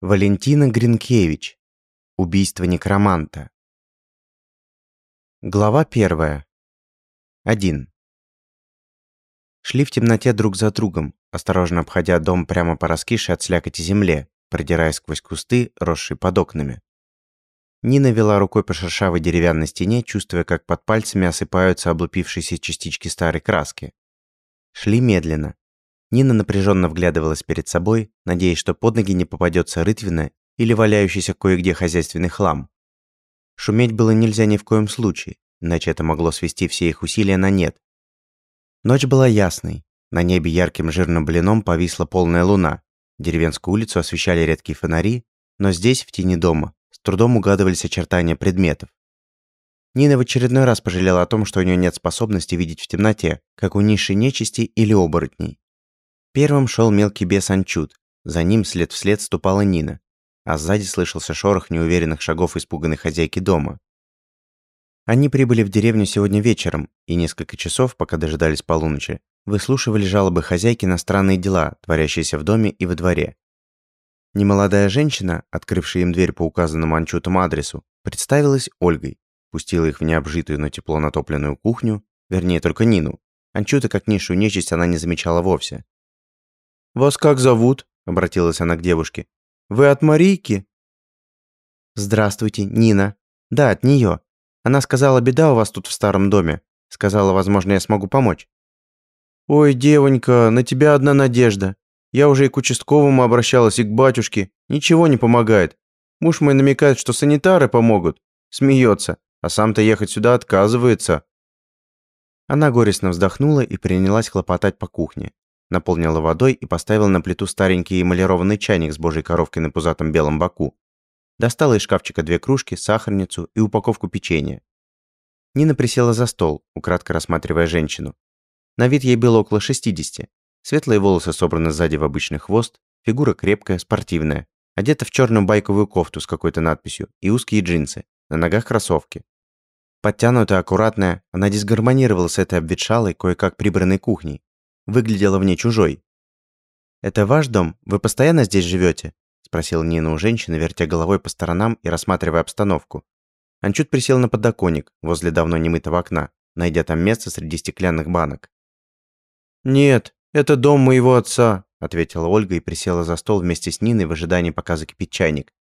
Валентина Гринкевич. Убийство некроманта. Глава первая. Один. Шли в темноте друг за другом, осторожно обходя дом прямо по раскисшей от слякоти земле, продираясь сквозь кусты, росшие под окнами. Нина вела рукой по шершавой деревянной стене, чувствуя, как под пальцами осыпаются облупившиеся частички старой краски. Шли медленно, Нина напряженно вглядывалась перед собой, надеясь, что под ноги не попадется рытвина или валяющийся кое-где хозяйственный хлам. Шуметь было нельзя ни в коем случае, иначе это могло свести все их усилия на нет. Ночь была ясной. На небе ярким жирным блином повисла полная луна. Деревенскую улицу освещали редкие фонари, но здесь, в тени дома, с трудом угадывались очертания предметов. Нина в очередной раз пожалела о том, что у нее нет способности видеть в темноте, как у низшей нечисти или оборотней. Первым шел мелкий бес Анчут, за ним след вслед ступала Нина, а сзади слышался шорох неуверенных шагов испуганной хозяйки дома. Они прибыли в деревню сегодня вечером и несколько часов, пока дожидались полуночи, выслушивали жалобы хозяйки на странные дела, творящиеся в доме и во дворе. Немолодая женщина, открывшая им дверь по указанному Анчутом адресу, представилась Ольгой, пустила их в необжитую, но тепло натопленную кухню, вернее, только Нину. Анчута как низшую нечисть она не замечала вовсе. «Вас как зовут?» – обратилась она к девушке. «Вы от Марийки?» «Здравствуйте, Нина. Да, от нее. Она сказала, беда у вас тут в старом доме. Сказала, возможно, я смогу помочь». «Ой, девонька, на тебя одна надежда. Я уже и к участковому обращалась, и к батюшке. Ничего не помогает. Муж мой намекает, что санитары помогут. Смеется, а сам-то ехать сюда отказывается». Она горестно вздохнула и принялась хлопотать по кухне наполнила водой и поставила на плиту старенький эмалированный чайник с божьей коровкой на пузатом белом боку. Достала из шкафчика две кружки, сахарницу и упаковку печенья. Нина присела за стол, украдко рассматривая женщину. На вид ей было около 60. Светлые волосы собраны сзади в обычный хвост, фигура крепкая, спортивная, одета в черную байковую кофту с какой-то надписью и узкие джинсы, на ногах кроссовки. Подтянутая, аккуратная, она дисгармонировала с этой обветшалой, кое-как прибранной кухней, выглядела вне чужой. «Это ваш дом? Вы постоянно здесь живете?» – спросила Нина у женщины, вертя головой по сторонам и рассматривая обстановку. Анчут присел на подоконник возле давно немытого окна, найдя там место среди стеклянных банок. «Нет, это дом моего отца», – ответила Ольга и присела за стол вместе с Ниной в ожидании, пока закипит чайник.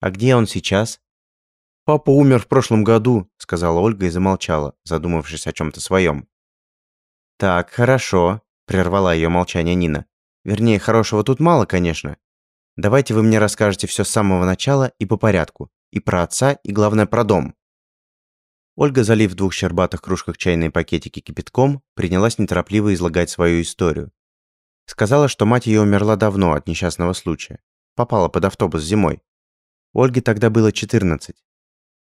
«А где он сейчас?» «Папа умер в прошлом году», – сказала Ольга и замолчала, задумавшись о чем-то своем. «Так, хорошо», – прервала ее молчание Нина. «Вернее, хорошего тут мало, конечно. Давайте вы мне расскажете все с самого начала и по порядку. И про отца, и главное про дом». Ольга, залив в двух щербатых кружках чайные пакетики кипятком, принялась неторопливо излагать свою историю. Сказала, что мать ее умерла давно от несчастного случая. Попала под автобус зимой. Ольге тогда было 14.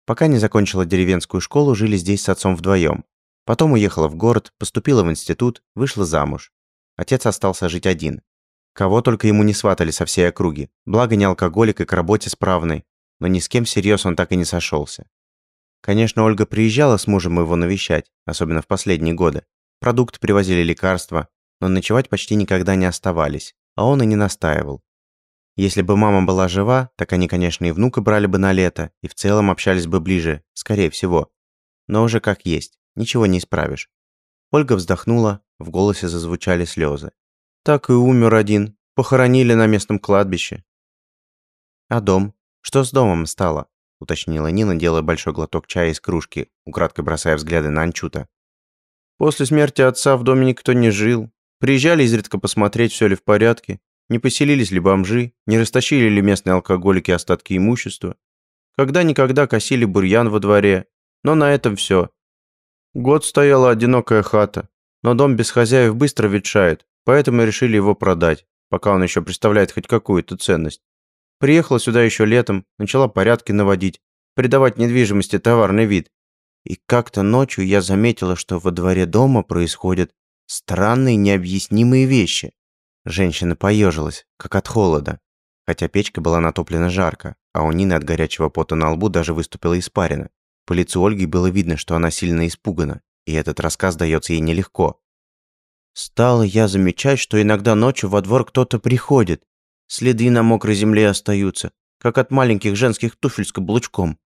Пока не закончила деревенскую школу, жили здесь с отцом вдвоем. Потом уехала в город, поступила в институт, вышла замуж. Отец остался жить один. Кого только ему не сватали со всей округи. Благо не алкоголик и к работе справный. Но ни с кем всерьез он так и не сошелся. Конечно, Ольга приезжала с мужем его навещать, особенно в последние годы. Продукты привозили лекарства, но ночевать почти никогда не оставались, а он и не настаивал. Если бы мама была жива, так они, конечно, и внука брали бы на лето, и в целом общались бы ближе, скорее всего. Но уже как есть. Ничего не исправишь. Ольга вздохнула, в голосе зазвучали слезы. Так и умер один. Похоронили на местном кладбище. А дом? Что с домом стало? Уточнила Нина, делая большой глоток чая из кружки, украдкой бросая взгляды на Анчута. После смерти отца в доме никто не жил. Приезжали изредка посмотреть, все ли в порядке. Не поселились ли бомжи, не растащили ли местные алкоголики остатки имущества. Когда-никогда косили бурьян во дворе. Но на этом все. Год стояла одинокая хата, но дом без хозяев быстро ветшает, поэтому решили его продать, пока он еще представляет хоть какую-то ценность. Приехала сюда еще летом, начала порядки наводить, придавать недвижимости товарный вид. И как-то ночью я заметила, что во дворе дома происходят странные необъяснимые вещи. Женщина поежилась, как от холода, хотя печка была натоплена жарко, а у Нины от горячего пота на лбу даже выступила испарина. По лицу Ольги было видно, что она сильно испугана, и этот рассказ дается ей нелегко. «Стала я замечать, что иногда ночью во двор кто-то приходит. Следы на мокрой земле остаются, как от маленьких женских туфель с каблучком.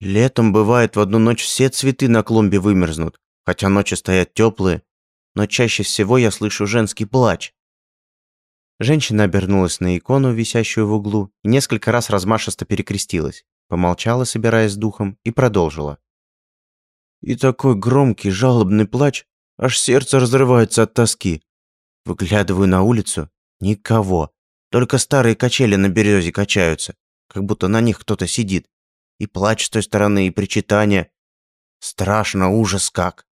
Летом, бывает, в одну ночь все цветы на клумбе вымерзнут, хотя ночи стоят теплые, но чаще всего я слышу женский плач. Женщина обернулась на икону, висящую в углу, и несколько раз размашисто перекрестилась, помолчала, собираясь с духом, и продолжила. И такой громкий, жалобный плач, аж сердце разрывается от тоски. Выглядываю на улицу – никого. Только старые качели на березе качаются, как будто на них кто-то сидит. И плач с той стороны, и причитание. Страшно, ужас как.